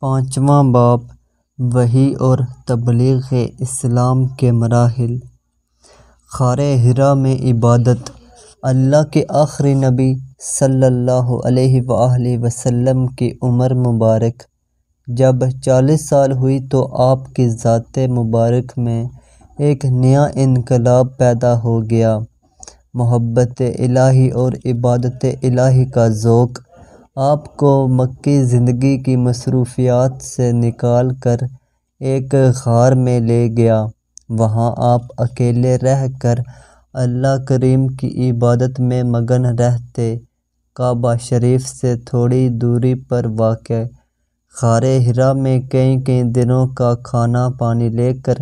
پانچواں باب وحی اور تبلیغ اسلام کے مراحل۔ غار حرا میں عبادت۔ اللہ کے آخری نبی صلی اللہ علیہ وآلہ وسلم کی عمر مبارک۔ جب چالیس سال ہوئی تو آپ کی ذات مبارک میں ایک نیا انقلاب پیدا ہو گیا۔ محبت الہی اور عبادت الہی کا ذوق آپ کو مکی زندگی کی مصروفیات سے نکال کر ایک غار میں لے گیا۔ وہاں آپ اکیلے رہ کر اللہ کریم کی عبادت میں مگن رہتے۔ کعبہ شریف سے تھوڑی دوری پر واقع۔ غار حرا میں کئی کئی دنوں کا کھانا پانی لے کر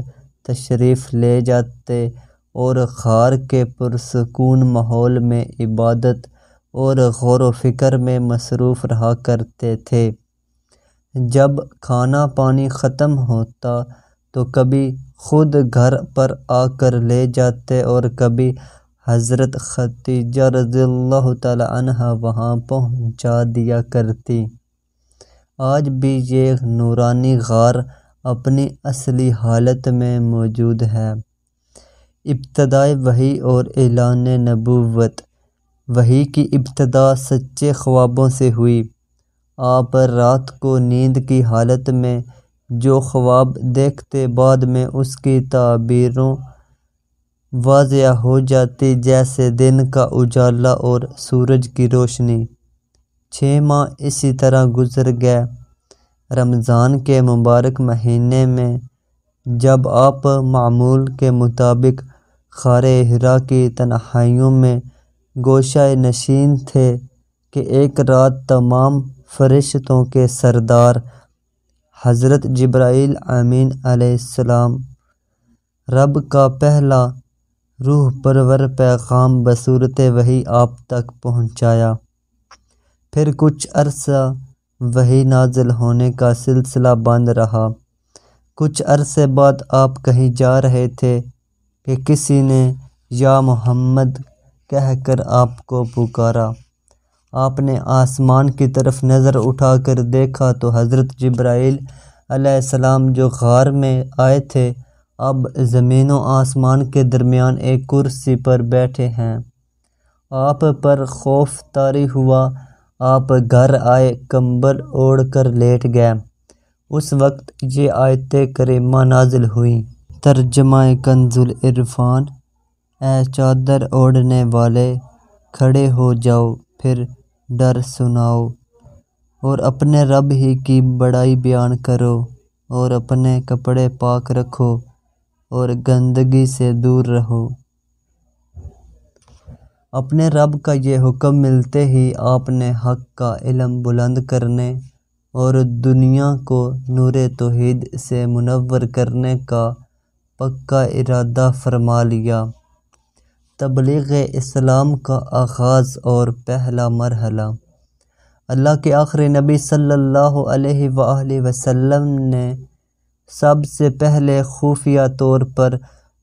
تشریف لے جاتے اور غار کے پرسکون ماحول میں عبادت اور غور و فکر میں مصروف رہا کرتے تھے۔ جب کھانا پانی ختم ہوتا تو کبھی خود گھر پر آ کر لے جاتے اور کبھی حضرت خدیجہ رضی اللہ تعالی عنہ وہاں پہنچا دیا کرتی۔ آج بھی یہ نورانی غار اپنی اصلی حالت میں موجود ہے۔ ابتدائے وحی اور اعلان نبوت۔ وحی کی ابتدا سچے خوابوں سے ہوئی۔ آپ رات کو نیند کی حالت میں جو خواب دیکھتے بعد میں اس کی تعبیروں واضح ہو جاتی، جیسے دن کا اجالا اور سورج کی روشنی۔ چھ ماہ اسی طرح گزر گئے۔ رمضان کے مبارک مہینے میں جب آپ معمول کے مطابق غار حرا کی تنہائیوں میں گوشہ نشین تھے کہ ایک رات تمام فرشتوں کے سردار حضرت جبرائیل امین علیہ السلام۔ رب کا پہلا روح پرور پیغام بصورت وحی آپ تک پہنچایا۔ پھر کچھ عرصہ وحی نازل ہونے کا سلسلہ بند رہا۔ کچھ عرصے بعد آپ کہیں جا رہے تھے کہ کسی نے یا محمد کہہ کر آپ کو پکارا۔ آپ نے آسمان کی طرف نظر اٹھا کر دیکھا تو حضرت جبرائیل علیہ السلام جو غار میں آئے تھے، اب زمین و آسمان کے درمیان ایک کرسی پر بیٹھے ہیں۔ آپ پر خوف طاری ہوا، آپ گھر آئے کمبل اوڑھ کر لیٹ گئے۔ اس وقت یہ آیت کریمہ نازل ہوئی ترجمہ کنز العرفان اے چادر اوڑھنے والے، کھڑے ہو جاؤ، پھر ڈر سناؤ۔ اور اپنے رب ہی کی بڑائی بیان کرو، اور اپنے کپڑے پاک رکھو، اور گندگی سے دور رہو۔ اپنے رب کا یہ حکم ملتے ہی آپ نے حق کا علم بلند کرنے اور دنیا کو نور توحید سے منور کرنے کا پکا ارادہ فرما لیا۔ تبلیغ اسلام کا آغاز اور پہلا مرحلہ۔ اللہ کے آخری نبی صلی اللہ علیہ وآلہ وسلم نے سب سے پہلے خفیہ طور پر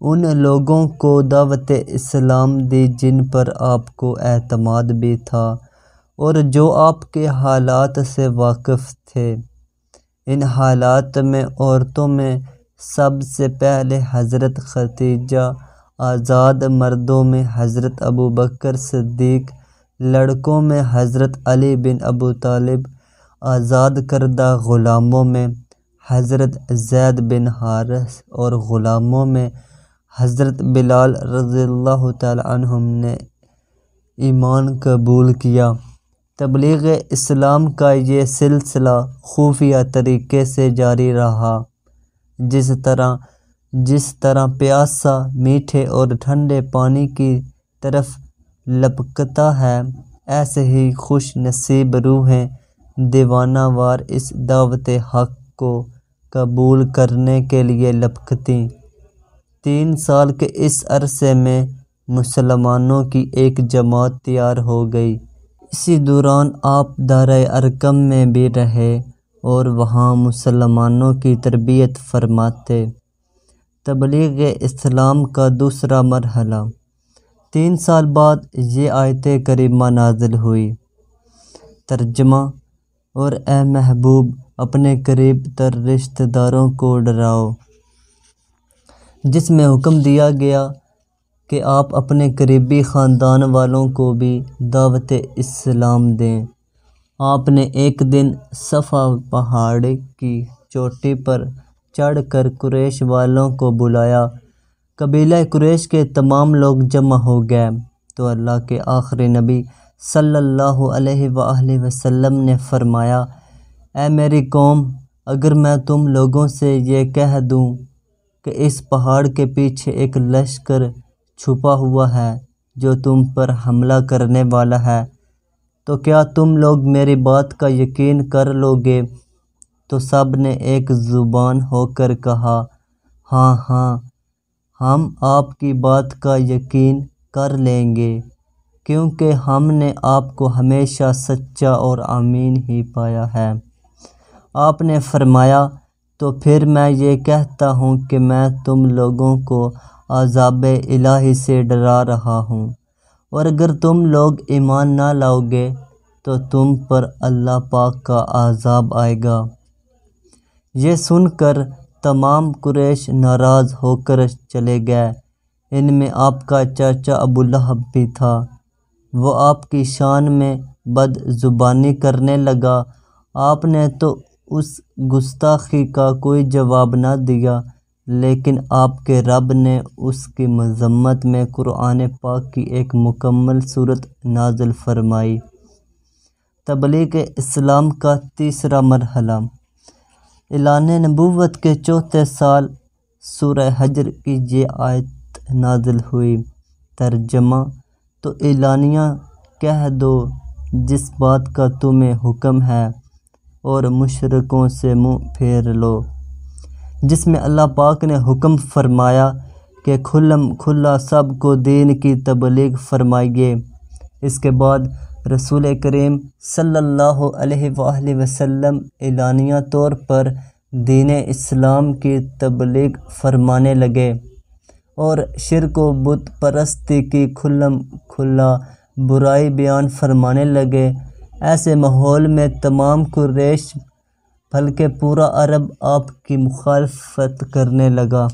ان لوگوں کو دعوت اسلام دی جن پر آپ کو اعتماد بھی تھا اور جو آپ کے حالات سے واقف تھے۔ ان حالات میں عورتوں میں سب سے پہلے حضرت خدیجہ آزاد مردوں میں حضرت ابو بکر صدیق، لڑکوں میں حضرت علی بن ابو طالب، آزاد کردہ غلاموں میں حضرت زید بن حارث اور غلاموں میں حضرت بلال رضی اللہ تعالی عنہم نے ایمان قبول کیا۔ تبلیغ اسلام کا یہ سلسلہ خفیہ طریقے سے جاری رہا، جس طرح جس طرح پیاسا، میٹھے اور ٹھنڈے پانی کی طرف لپکتا ہے، ایسے ہی خوش نصیب روحیں دیوانہ وار اس دعوت حق کو قبول کرنے کے لیے لپکتیں۔ تین سال کے اس عرصے میں مسلمانوں کی ایک جماعت تیار ہو گئی۔ اسی دوران آپ دارۂ ارکم میں بھی رہے اور وہاں مسلمانوں کی تربیت فرماتے۔ تبلیغ اسلام کا دوسرا مرحلہ۔ تین سال بعد یہ آیت کریمہ نازل ہوئی۔ ترجمہ اور اے محبوب، اپنے قریب تر رشتہ داروں کو ڈراؤ۔ جس میں حکم دیا گیا کہ آپ اپنے قریبی خاندان والوں کو بھی دعوت اسلام دیں۔ آپ نے ایک دن صفا پہاڑ کی چوٹی پر چڑھ کر قریش والوں کو بلایا۔ قبیلہ قریش کے تمام لوگ جمع ہو گئے۔ تو اللہ کے آخری نبی صلی اللہ علیہ وآلہ وسلم نے فرمایا، اے میری قوم، اگر میں تم لوگوں سے یہ کہہ دوں کہ اس پہاڑ کے پیچھے ایک لشکر چھپا ہوا ہے جو تم پر حملہ کرنے والا ہے، تو کیا تم لوگ میری بات کا یقین کر لو گے تو سب نے ایک زبان ہو کر کہا ہاں ہاں ہم آپ کی بات کا یقین کر لیں گے، کیونکہ ہم نے آپ کو ہمیشہ سچا اور امین ہی پایا ہے۔ آپ نے فرمایا، تو پھر میں یہ کہتا ہوں کہ میں تم لوگوں کو عذاب الہی سے ڈرا رہا ہوں۔ اور اگر تم لوگ ایمان نہ لاؤ گے، تو تم پر اللہ پاک کا عذاب آئے گا۔ یہ سن کر تمام قریش ناراض ہو کر چلے گئے۔ ان میں آپ کا چاچا ابو لہب بھی تھا۔ وہ آپ کی شان میں بد زبانی کرنے لگا۔ آپ نے تو اس گستاخی کا کوئی جواب نہ دیا، لیکن آپ کے رب نے اس کی مذمت میں قرآن پاک کی ایک مکمل صورت نازل فرمائی۔ تبلیغ اسلام کا تیسرا مرحلہ۔ اعلان نبوت کے چوتھے سال سورہ حجر کی یہ آیت نازل ہوئی۔ ترجمہ تو اعلانیہ کہہ دو جس بات کا تمہیں حکم ہے اور مشرکوں سے منہ پھیر لو۔ جس میں اللہ پاک نے حکم فرمایا کہ کھلم کھلا سب کو دین کی تبلیغ فرمائیے۔ اس کے بعد رسول کریم صلی اللہ علیہ وآلہ وسلم اعلانیہ طور پر دین اسلام کی تبلیغ فرمانے لگے اور شرک و بت پرستی کی کھلم کھلا برائی بیان فرمانے لگے۔ ایسے ماحول میں تمام قریش، بلکہ پورا عرب آپ کی مخالفت کرنے لگا۔